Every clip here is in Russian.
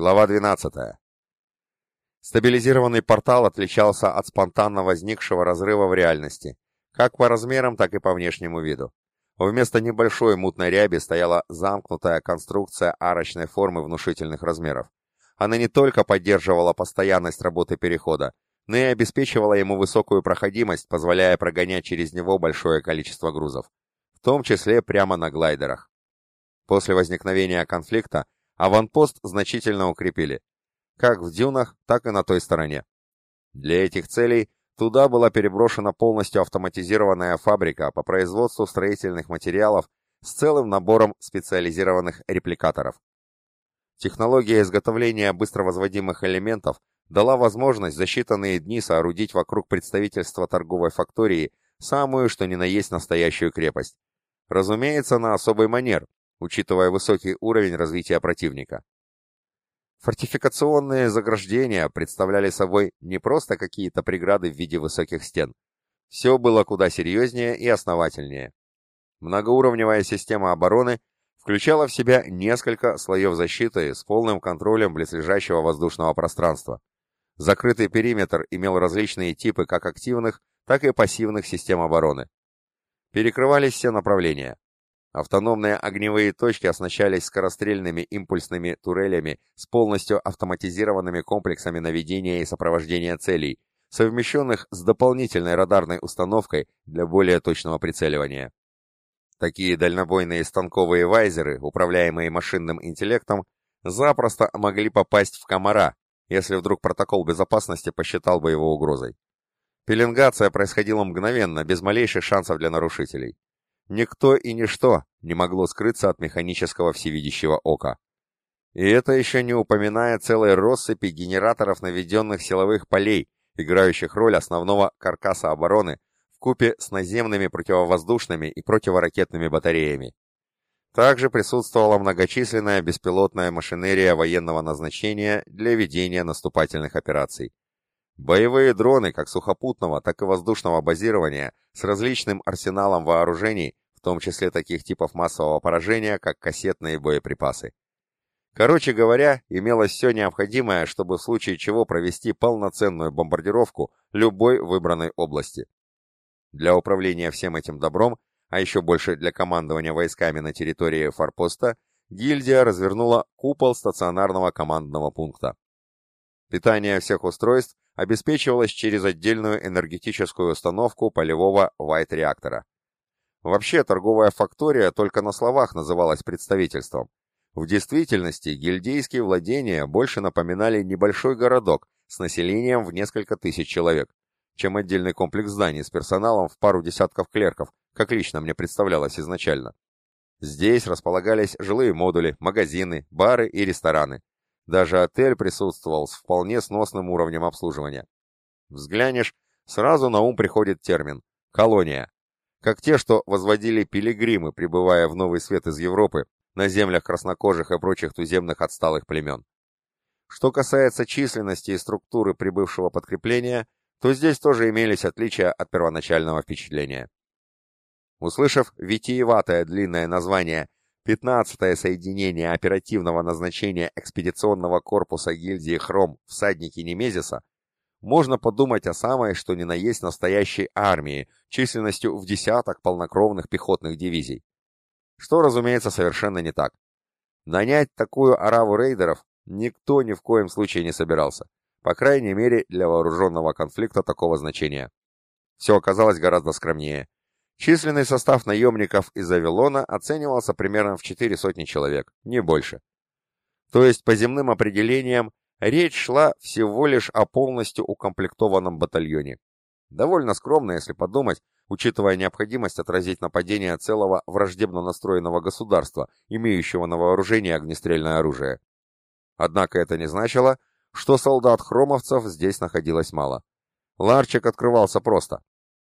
Глава 12. Стабилизированный портал отличался от спонтанно возникшего разрыва в реальности, как по размерам, так и по внешнему виду. Вместо небольшой мутной ряби стояла замкнутая конструкция арочной формы внушительных размеров. Она не только поддерживала постоянность работы перехода, но и обеспечивала ему высокую проходимость, позволяя прогонять через него большое количество грузов, в том числе прямо на глайдерах. После возникновения конфликта аванпост значительно укрепили, как в дюнах, так и на той стороне. Для этих целей туда была переброшена полностью автоматизированная фабрика по производству строительных материалов с целым набором специализированных репликаторов. Технология изготовления быстровозводимых элементов дала возможность за считанные дни соорудить вокруг представительства торговой фактории самую что ни на есть настоящую крепость. Разумеется, на особый манер, учитывая высокий уровень развития противника. Фортификационные заграждения представляли собой не просто какие-то преграды в виде высоких стен. Все было куда серьезнее и основательнее. Многоуровневая система обороны включала в себя несколько слоев защиты с полным контролем близлежащего воздушного пространства. Закрытый периметр имел различные типы как активных, так и пассивных систем обороны. Перекрывались все направления. Автономные огневые точки оснащались скорострельными импульсными турелями с полностью автоматизированными комплексами наведения и сопровождения целей, совмещенных с дополнительной радарной установкой для более точного прицеливания. Такие дальнобойные станковые вайзеры, управляемые машинным интеллектом, запросто могли попасть в комара, если вдруг протокол безопасности посчитал бы его угрозой. Пеленгация происходила мгновенно, без малейших шансов для нарушителей. Никто и ничто не могло скрыться от механического всевидящего ока. И это еще не упоминая целой россыпи генераторов наведенных силовых полей, играющих роль основного каркаса обороны в купе с наземными противовоздушными и противоракетными батареями. Также присутствовала многочисленная беспилотная машинерия военного назначения для ведения наступательных операций. Боевые дроны как сухопутного, так и воздушного базирования с различным арсеналом вооружений в том числе таких типов массового поражения, как кассетные боеприпасы. Короче говоря, имелось все необходимое, чтобы в случае чего провести полноценную бомбардировку любой выбранной области. Для управления всем этим добром, а еще больше для командования войсками на территории форпоста, гильдия развернула купол стационарного командного пункта. Питание всех устройств обеспечивалось через отдельную энергетическую установку полевого вайт-реактора. Вообще, торговая фактория только на словах называлась представительством. В действительности гильдейские владения больше напоминали небольшой городок с населением в несколько тысяч человек, чем отдельный комплекс зданий с персоналом в пару десятков клерков, как лично мне представлялось изначально. Здесь располагались жилые модули, магазины, бары и рестораны. Даже отель присутствовал с вполне сносным уровнем обслуживания. Взглянешь, сразу на ум приходит термин «колония», как те, что возводили пилигримы, прибывая в Новый Свет из Европы, на землях краснокожих и прочих туземных отсталых племен. Что касается численности и структуры прибывшего подкрепления, то здесь тоже имелись отличия от первоначального впечатления. Услышав витиеватое длинное название «15-е соединение оперативного назначения экспедиционного корпуса гильдии Хром всадники Немезиса», можно подумать о самой, что ни на есть настоящей армии, численностью в десяток полнокровных пехотных дивизий. Что, разумеется, совершенно не так. Нанять такую ораву рейдеров никто ни в коем случае не собирался, по крайней мере для вооруженного конфликта такого значения. Все оказалось гораздо скромнее. Численный состав наемников из Авилона оценивался примерно в четыре сотни человек, не больше. То есть, по земным определениям, Речь шла всего лишь о полностью укомплектованном батальоне. Довольно скромно, если подумать, учитывая необходимость отразить нападение целого враждебно настроенного государства, имеющего на вооружении огнестрельное оружие. Однако это не значило, что солдат-хромовцев здесь находилось мало. Ларчик открывался просто.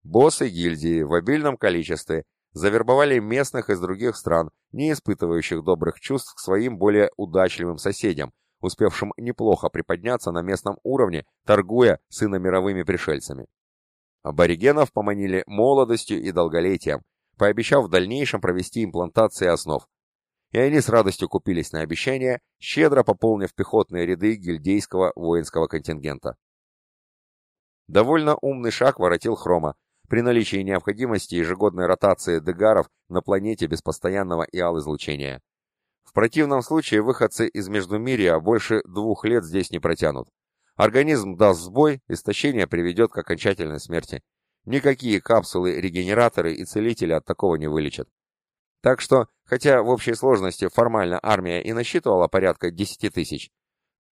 Боссы гильдии в обильном количестве завербовали местных из других стран, не испытывающих добрых чувств к своим более удачливым соседям, успевшим неплохо приподняться на местном уровне, торгуя с иномировыми пришельцами. Аборигенов поманили молодостью и долголетием, пообещав в дальнейшем провести имплантации основ. и они с радостью купились на обещание, щедро пополнив пехотные ряды гильдейского воинского контингента. Довольно умный шаг воротил Хрома, при наличии необходимости ежегодной ротации дегаров на планете без постоянного иал-излучения. В противном случае выходцы из Междумирья больше двух лет здесь не протянут. Организм даст сбой, истощение приведет к окончательной смерти. Никакие капсулы-регенераторы и целители от такого не вылечат. Так что, хотя в общей сложности формально армия и насчитывала порядка 10 тысяч,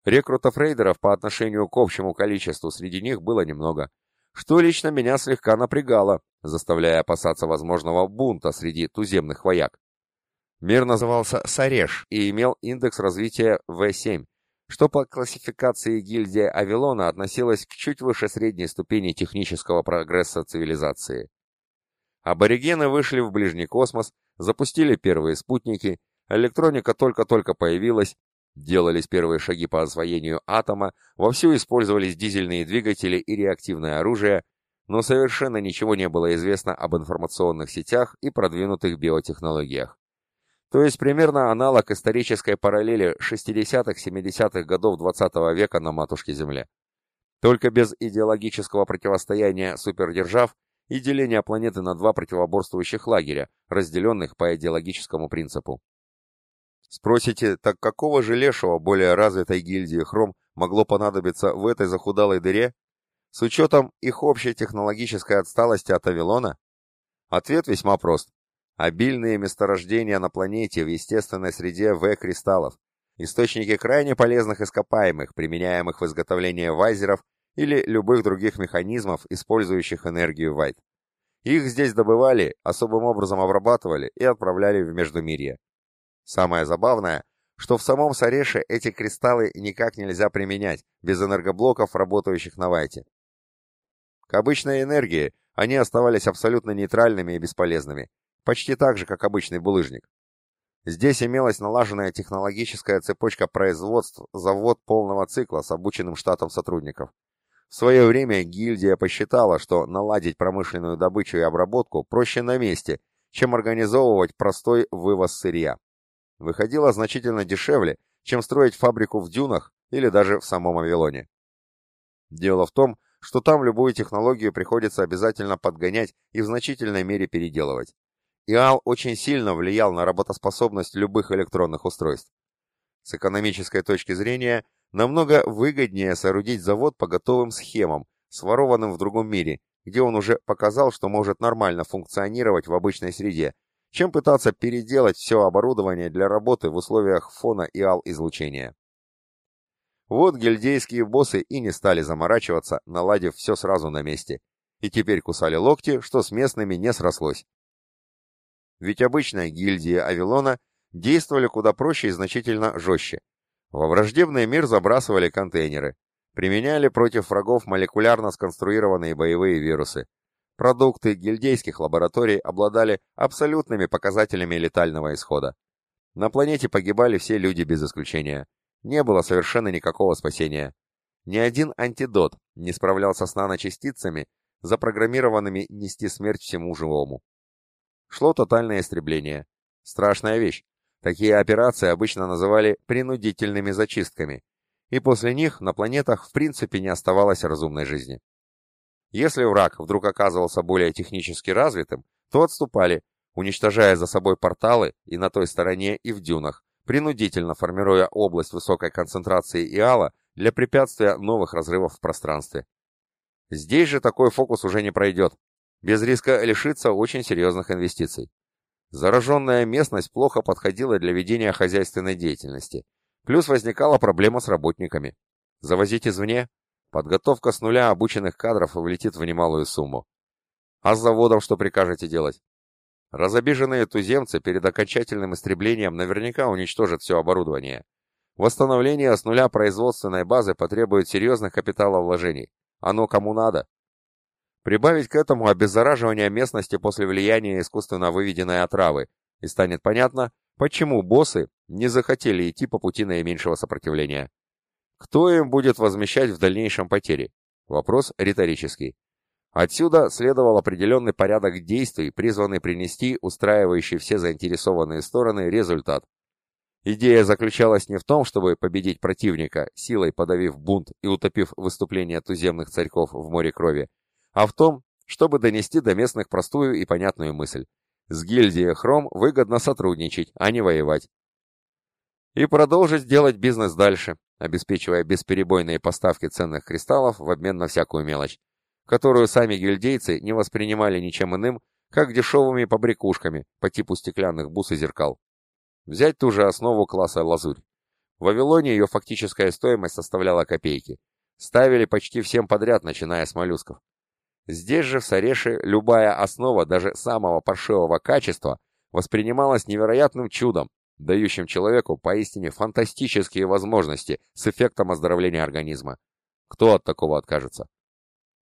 рекрутов рейдеров по отношению к общему количеству среди них было немного, что лично меня слегка напрягало, заставляя опасаться возможного бунта среди туземных вояк. Мир назывался Сареш и имел индекс развития В7, что по классификации гильдии Авилона относилось к чуть выше средней ступени технического прогресса цивилизации. Аборигены вышли в ближний космос, запустили первые спутники, электроника только-только появилась, делались первые шаги по освоению атома, вовсю использовались дизельные двигатели и реактивное оружие, но совершенно ничего не было известно об информационных сетях и продвинутых биотехнологиях. То есть примерно аналог исторической параллели 60-70-х годов 20 -го века на матушке Земле. Только без идеологического противостояния супердержав и деления планеты на два противоборствующих лагеря, разделенных по идеологическому принципу. Спросите, так какого же лешего более развитой гильдии Хром могло понадобиться в этой захудалой дыре? С учетом их общей технологической отсталости от Авилона? Ответ весьма прост. Обильные месторождения на планете в естественной среде В-кристаллов, источники крайне полезных ископаемых, применяемых в изготовлении вайзеров или любых других механизмов, использующих энергию Вайт. Их здесь добывали, особым образом обрабатывали и отправляли в Междумирье. Самое забавное, что в самом Сареше эти кристаллы никак нельзя применять, без энергоблоков, работающих на Вайте. К обычной энергии они оставались абсолютно нейтральными и бесполезными, почти так же, как обычный булыжник. Здесь имелась налаженная технологическая цепочка производств, завод полного цикла с обученным штатом сотрудников. В свое время гильдия посчитала, что наладить промышленную добычу и обработку проще на месте, чем организовывать простой вывоз сырья. Выходило значительно дешевле, чем строить фабрику в дюнах или даже в самом Авилоне. Дело в том, что там любую технологию приходится обязательно подгонять и в значительной мере переделывать. ИАЛ очень сильно влиял на работоспособность любых электронных устройств. С экономической точки зрения, намного выгоднее соорудить завод по готовым схемам, сворованным в другом мире, где он уже показал, что может нормально функционировать в обычной среде, чем пытаться переделать все оборудование для работы в условиях фона и ал-излучения. Вот гильдейские боссы и не стали заморачиваться, наладив все сразу на месте, и теперь кусали локти, что с местными не срослось. Ведь обычная гильдия Авилона действовали куда проще и значительно жестче. Во враждебный мир забрасывали контейнеры, применяли против врагов молекулярно сконструированные боевые вирусы. Продукты гильдейских лабораторий обладали абсолютными показателями летального исхода. На планете погибали все люди без исключения. Не было совершенно никакого спасения. Ни один антидот не справлялся с наночастицами, запрограммированными нести смерть всему живому. Шло тотальное истребление. Страшная вещь. Такие операции обычно называли принудительными зачистками, и после них на планетах в принципе не оставалось разумной жизни. Если враг вдруг оказывался более технически развитым, то отступали, уничтожая за собой порталы и на той стороне, и в дюнах, принудительно формируя область высокой концентрации иала для препятствия новых разрывов в пространстве. Здесь же такой фокус уже не пройдет, без риска лишиться очень серьезных инвестиций. Зараженная местность плохо подходила для ведения хозяйственной деятельности. Плюс возникала проблема с работниками. Завозить извне? Подготовка с нуля обученных кадров влетит в немалую сумму. А с заводом что прикажете делать? Разобиженные туземцы перед окончательным истреблением наверняка уничтожат все оборудование. Восстановление с нуля производственной базы потребует серьезных капиталовложений. Оно кому надо? Прибавить к этому обеззараживание местности после влияния искусственно выведенной отравы, и станет понятно, почему боссы не захотели идти по пути наименьшего сопротивления. Кто им будет возмещать в дальнейшем потери? Вопрос риторический. Отсюда следовал определенный порядок действий, призванный принести устраивающий все заинтересованные стороны результат. Идея заключалась не в том, чтобы победить противника, силой подавив бунт и утопив выступление туземных царьков в море крови, а в том, чтобы донести до местных простую и понятную мысль. С гильдией Хром выгодно сотрудничать, а не воевать. И продолжить делать бизнес дальше, обеспечивая бесперебойные поставки ценных кристаллов в обмен на всякую мелочь, которую сами гильдейцы не воспринимали ничем иным, как дешевыми побрякушками по типу стеклянных бус и зеркал. Взять ту же основу класса лазурь. В Вавилоне ее фактическая стоимость составляла копейки. Ставили почти всем подряд, начиная с моллюсков. Здесь же, в Сареше, любая основа, даже самого паршивого качества, воспринималась невероятным чудом, дающим человеку поистине фантастические возможности с эффектом оздоровления организма. Кто от такого откажется?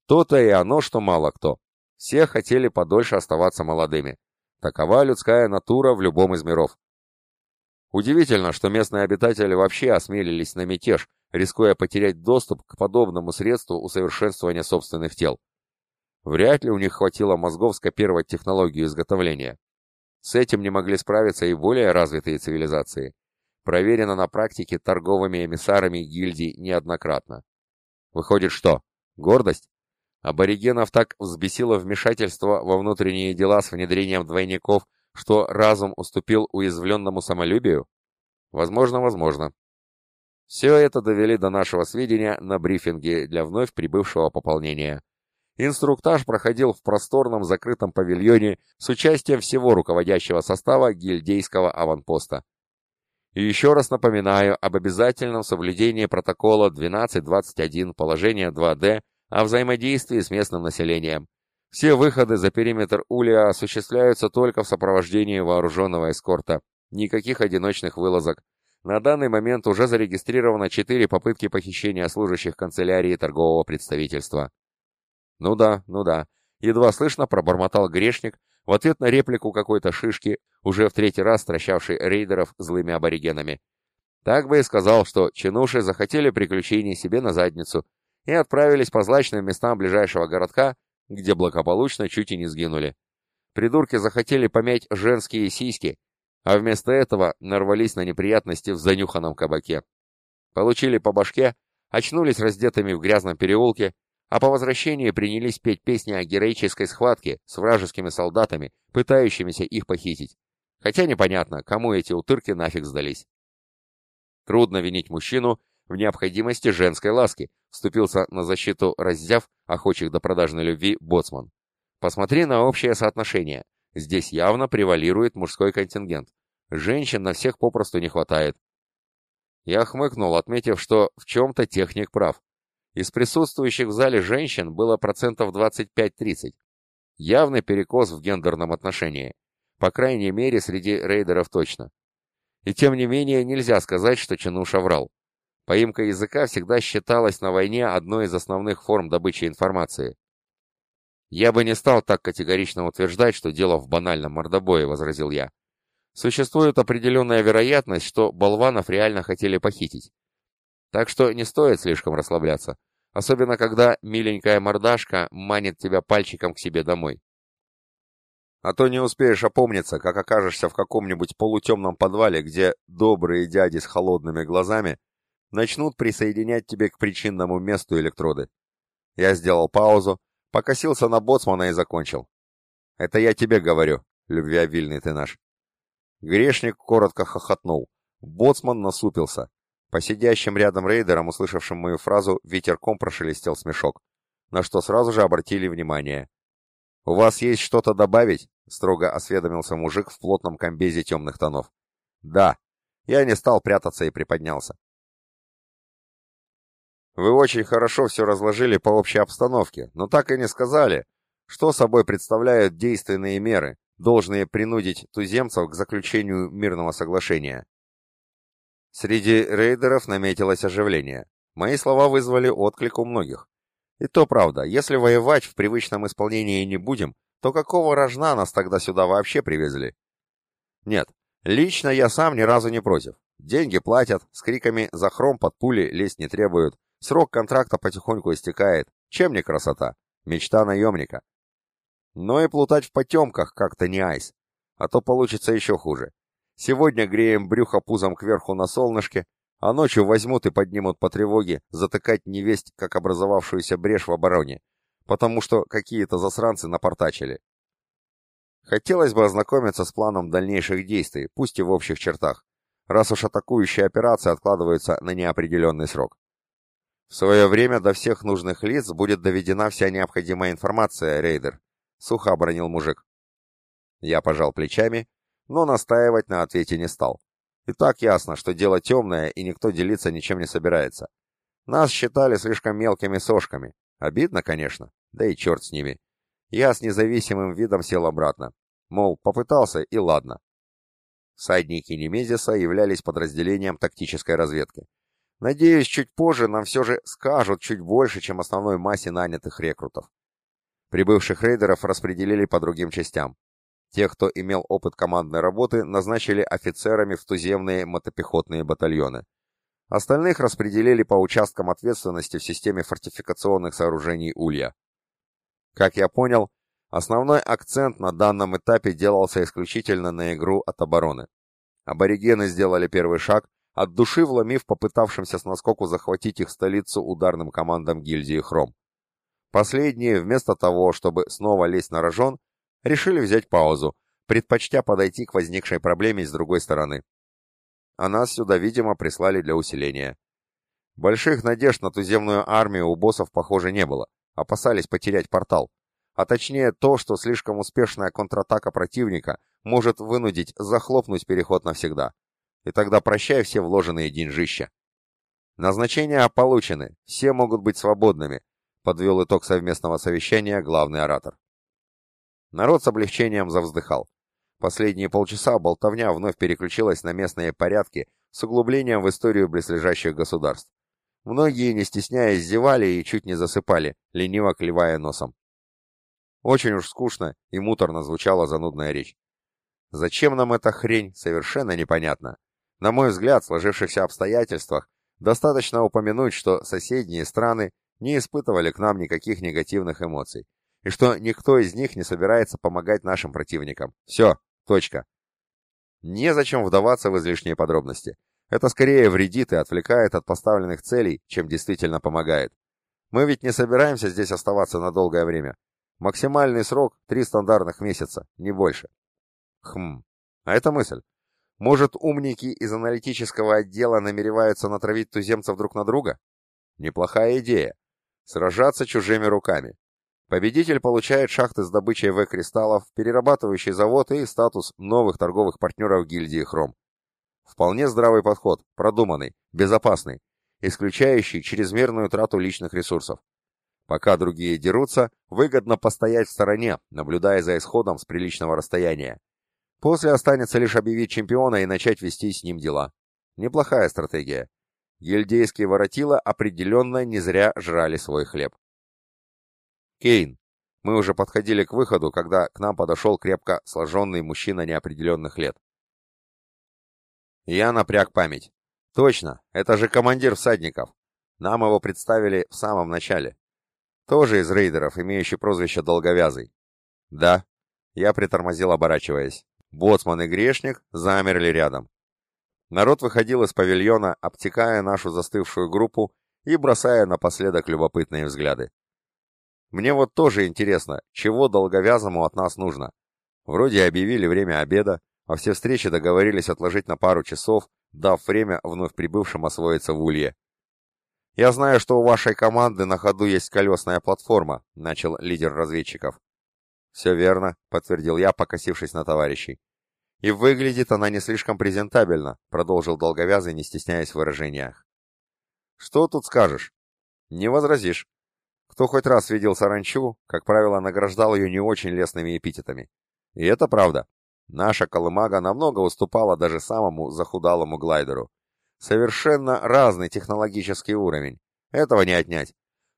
То-то и оно, что мало кто. Все хотели подольше оставаться молодыми. Такова людская натура в любом из миров. Удивительно, что местные обитатели вообще осмелились на мятеж, рискуя потерять доступ к подобному средству усовершенствования собственных тел. Вряд ли у них хватило мозгов скопировать технологию изготовления. С этим не могли справиться и более развитые цивилизации. Проверено на практике торговыми эмиссарами гильдий неоднократно. Выходит что? Гордость? Аборигенов так взбесило вмешательство во внутренние дела с внедрением двойников – что разум уступил уязвленному самолюбию? Возможно, возможно. Все это довели до нашего сведения на брифинге для вновь прибывшего пополнения. Инструктаж проходил в просторном закрытом павильоне с участием всего руководящего состава гильдейского аванпоста. И еще раз напоминаю об обязательном соблюдении протокола 1221 положения 2D о взаимодействии с местным населением, все выходы за периметр Улья осуществляются только в сопровождении вооруженного эскорта. Никаких одиночных вылазок. На данный момент уже зарегистрировано четыре попытки похищения служащих канцелярии торгового представительства. Ну да, ну да. Едва слышно пробормотал грешник в ответ на реплику какой-то шишки, уже в третий раз стращавший рейдеров злыми аборигенами. Так бы и сказал, что чинуши захотели приключений себе на задницу и отправились по злачным местам ближайшего городка, где благополучно чуть и не сгинули. Придурки захотели помять женские сиськи, а вместо этого нарвались на неприятности в занюханном кабаке. Получили по башке, очнулись раздетыми в грязном переулке, а по возвращении принялись петь песни о героической схватке с вражескими солдатами, пытающимися их похитить. Хотя непонятно, кому эти утырки нафиг сдались. Трудно винить мужчину, в необходимости женской ласки, вступился на защиту раззяв охочих до продажной любви боцман. Посмотри на общее соотношение. Здесь явно превалирует мужской контингент. Женщин на всех попросту не хватает. Я хмыкнул, отметив, что в чем-то техник прав. Из присутствующих в зале женщин было процентов 25-30. Явный перекос в гендерном отношении. По крайней мере, среди рейдеров точно. И тем не менее, нельзя сказать, что Чинуша врал. Поимка языка всегда считалась на войне одной из основных форм добычи информации. «Я бы не стал так категорично утверждать, что дело в банальном мордобое», — возразил я. «Существует определенная вероятность, что болванов реально хотели похитить. Так что не стоит слишком расслабляться, особенно когда миленькая мордашка манит тебя пальчиком к себе домой. А то не успеешь опомниться, как окажешься в каком-нибудь полутемном подвале, где добрые дяди с холодными глазами начнут присоединять тебе к причинному месту электроды. Я сделал паузу, покосился на боцмана и закончил. Это я тебе говорю, любвеобильный ты наш. Грешник коротко хохотнул. Боцман насупился. По рядом рейдерам, услышавшим мою фразу, ветерком прошелестел смешок, на что сразу же обратили внимание. «У вас есть что-то добавить?» — строго осведомился мужик в плотном комбезе темных тонов. «Да». Я не стал прятаться и приподнялся. Вы очень хорошо все разложили по общей обстановке, но так и не сказали, что собой представляют действенные меры, должные принудить туземцев к заключению мирного соглашения. Среди рейдеров наметилось оживление. Мои слова вызвали отклик у многих. И то правда, если воевать в привычном исполнении не будем, то какого рожна нас тогда сюда вообще привезли? Нет, лично я сам ни разу не против. Деньги платят, с криками «за хром под пули» лезть не требуют, Срок контракта потихоньку истекает. Чем не красота? Мечта наемника. Но и плутать в потемках как-то не айс. А то получится еще хуже. Сегодня греем брюхо пузом кверху на солнышке, а ночью возьмут и поднимут по тревоге затыкать невесть, как образовавшуюся брешь в обороне, потому что какие-то засранцы напортачили. Хотелось бы ознакомиться с планом дальнейших действий, пусть и в общих чертах, раз уж атакующая операция откладывается на неопределенный срок. В свое время до всех нужных лиц будет доведена вся необходимая информация, рейдер, сухо обронил мужик. Я пожал плечами но настаивать на ответе не стал. И так ясно, что дело темное, и никто делиться ничем не собирается. Нас считали слишком мелкими сошками. Обидно, конечно, да и черт с ними. Я с независимым видом сел обратно. Мол, попытался, и ладно. Всадники Немезиса являлись подразделением тактической разведки. Надеюсь, чуть позже нам все же скажут чуть больше, чем основной массе нанятых рекрутов. Прибывших рейдеров распределили по другим частям. Тех, кто имел опыт командной работы, назначили офицерами в туземные мотопехотные батальоны. Остальных распределили по участкам ответственности в системе фортификационных сооружений Улья. Как я понял, основной акцент на данном этапе делался исключительно на игру от обороны. Аборигены сделали первый шаг, от души вломив попытавшимся с наскоку захватить их столицу ударным командам гильдии Хром. Последние, вместо того, чтобы снова лезть на рожон, решили взять паузу, предпочтя подойти к возникшей проблеме с другой стороны. А нас сюда, видимо, прислали для усиления. Больших надежд на туземную армию у боссов, похоже, не было. Опасались потерять портал. А точнее то, что слишком успешная контратака противника может вынудить захлопнуть переход навсегда. И тогда прощай все вложенные деньжища. Назначения получены, все могут быть свободными, подвел итог совместного совещания главный оратор. Народ с облегчением завздыхал. Последние полчаса болтовня вновь переключилась на местные порядки с углублением в историю близлежащих государств. Многие, не стесняясь, зевали и чуть не засыпали, лениво клевая носом. Очень уж скучно и муторно звучала занудная речь. Зачем нам эта хрень, совершенно непонятно. На мой взгляд, в сложившихся обстоятельствах достаточно упомянуть, что соседние страны не испытывали к нам никаких негативных эмоций и что никто из них не собирается помогать нашим противникам. Все, точка. Незачем вдаваться в излишние подробности. Это скорее вредит и отвлекает от поставленных целей, чем действительно помогает. Мы ведь не собираемся здесь оставаться на долгое время. Максимальный срок — три стандартных месяца, не больше. Хм, а это мысль. Может, умники из аналитического отдела намереваются натравить туземцев друг на друга? Неплохая идея. Сражаться чужими руками. Победитель получает шахты с добычей В-кристаллов, перерабатывающий завод и статус новых торговых партнеров гильдии Хром. Вполне здравый подход, продуманный, безопасный, исключающий чрезмерную трату личных ресурсов. Пока другие дерутся, выгодно постоять в стороне, наблюдая за исходом с приличного расстояния. После останется лишь объявить чемпиона и начать вести с ним дела. Неплохая стратегия. Гильдейские воротила определенно не зря жрали свой хлеб. «Кейн!» Мы уже подходили к выходу, когда к нам подошел крепко сложенный мужчина неопределенных лет. Я напряг память. Точно, это же командир всадников. Нам его представили в самом начале. Тоже из рейдеров, имеющий прозвище Долговязый. Да. Я притормозил, оборачиваясь. Боцман и Грешник замерли рядом. Народ выходил из павильона, обтекая нашу застывшую группу и бросая напоследок любопытные взгляды. Мне вот тоже интересно, чего долговязому от нас нужно. Вроде объявили время обеда, а все встречи договорились отложить на пару часов, дав время вновь прибывшим освоиться в Улье. «Я знаю, что у вашей команды на ходу есть колесная платформа», — начал лидер разведчиков. «Все верно», — подтвердил я, покосившись на товарищей. «И выглядит она не слишком презентабельно», — продолжил долговязый, не стесняясь в выражениях. «Что тут скажешь?» «Не возразишь. Кто хоть раз видел саранчу, как правило, награждал ее не очень лестными эпитетами. И это правда. Наша колымага намного уступала даже самому захудалому глайдеру. Совершенно разный технологический уровень. Этого не отнять.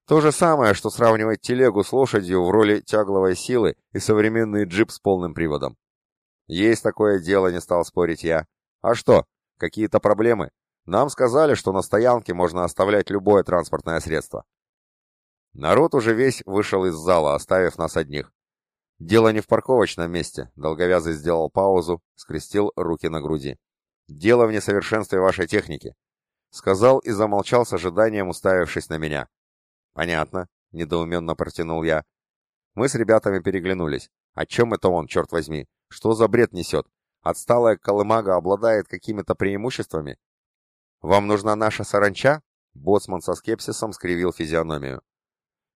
То же самое, что сравнивать телегу с лошадью в роли тягловой силы и современный джип с полным приводом. Есть такое дело, не стал спорить я. А что, какие-то проблемы? Нам сказали, что на стоянке можно оставлять любое транспортное средство. Народ уже весь вышел из зала, оставив нас одних. Дело не в парковочном месте. Долговязый сделал паузу, скрестил руки на груди. Дело в несовершенстве вашей техники. Сказал и замолчал с ожиданием, уставившись на меня. Понятно, недоуменно протянул я. Мы с ребятами переглянулись. О чем это он, черт возьми? Что за бред несет? Отсталая колымага обладает какими-то преимуществами? Вам нужна наша саранча? Боцман со скепсисом скривил физиономию.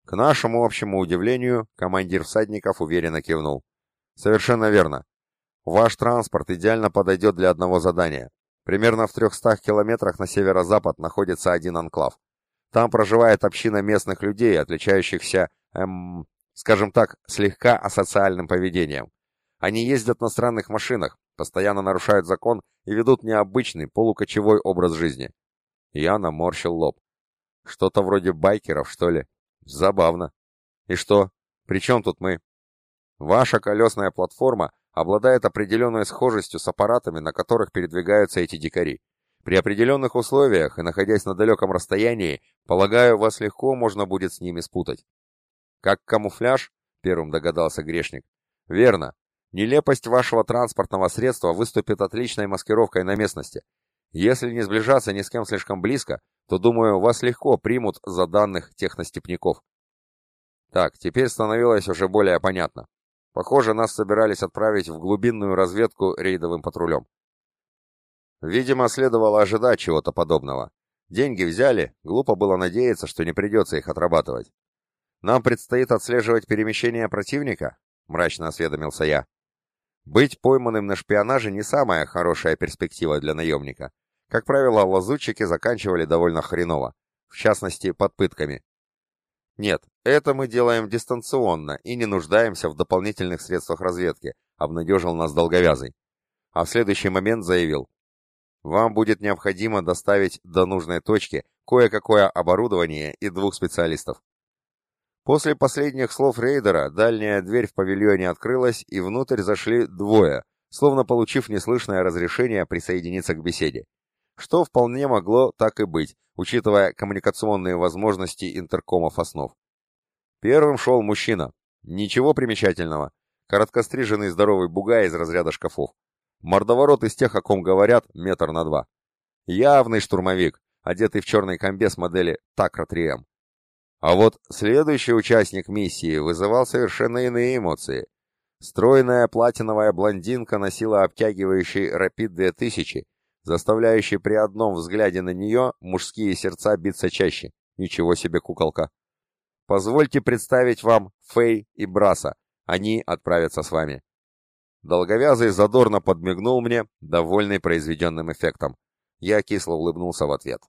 К нашему общему удивлению, командир всадников уверенно кивнул. Совершенно верно. Ваш транспорт идеально подойдет для одного задания. Примерно в 300 километрах на северо-запад находится один анклав. Там проживает община местных людей, отличающихся, эм, скажем так, слегка асоциальным поведением. Они ездят на странных машинах, постоянно нарушают закон и ведут необычный полукочевой образ жизни. Я наморщил лоб. Что-то вроде байкеров, что ли? Забавно. И что? При чем тут мы? Ваша колесная платформа обладает определенной схожестью с аппаратами, на которых передвигаются эти дикари. При определенных условиях и находясь на далеком расстоянии, полагаю, вас легко можно будет с ними спутать. Как камуфляж? Первым догадался грешник. Верно. Нелепость вашего транспортного средства выступит отличной маскировкой на местности. Если не сближаться ни с кем слишком близко, то, думаю, вас легко примут за данных техностепняков. Так, теперь становилось уже более понятно. Похоже, нас собирались отправить в глубинную разведку рейдовым патрулем. Видимо, следовало ожидать чего-то подобного. Деньги взяли, глупо было надеяться, что не придется их отрабатывать. Нам предстоит отслеживать перемещение противника, мрачно осведомился я. Быть пойманным на шпионаже не самая хорошая перспектива для наемника. Как правило, лазутчики заканчивали довольно хреново, в частности, под пытками. Нет, это мы делаем дистанционно и не нуждаемся в дополнительных средствах разведки, обнадежил нас долговязый. А в следующий момент заявил, вам будет необходимо доставить до нужной точки кое-какое оборудование и двух специалистов. После последних слов рейдера дальняя дверь в павильоне открылась, и внутрь зашли двое, словно получив неслышное разрешение присоединиться к беседе. Что вполне могло так и быть, учитывая коммуникационные возможности интеркомов основ. Первым шел мужчина. Ничего примечательного. Короткостриженный здоровый бугай из разряда шкафов. Мордоворот из тех, о ком говорят, метр на два. Явный штурмовик, одетый в черный комбез модели Такра 3М. А вот следующий участник миссии вызывал совершенно иные эмоции. Стройная платиновая блондинка носила обтягивающий Rapid 2000, заставляющий при одном взгляде на нее мужские сердца биться чаще. Ничего себе куколка. Позвольте представить вам Фэй и Браса. Они отправятся с вами. Долговязый задорно подмигнул мне, довольный произведенным эффектом. Я кисло улыбнулся в ответ.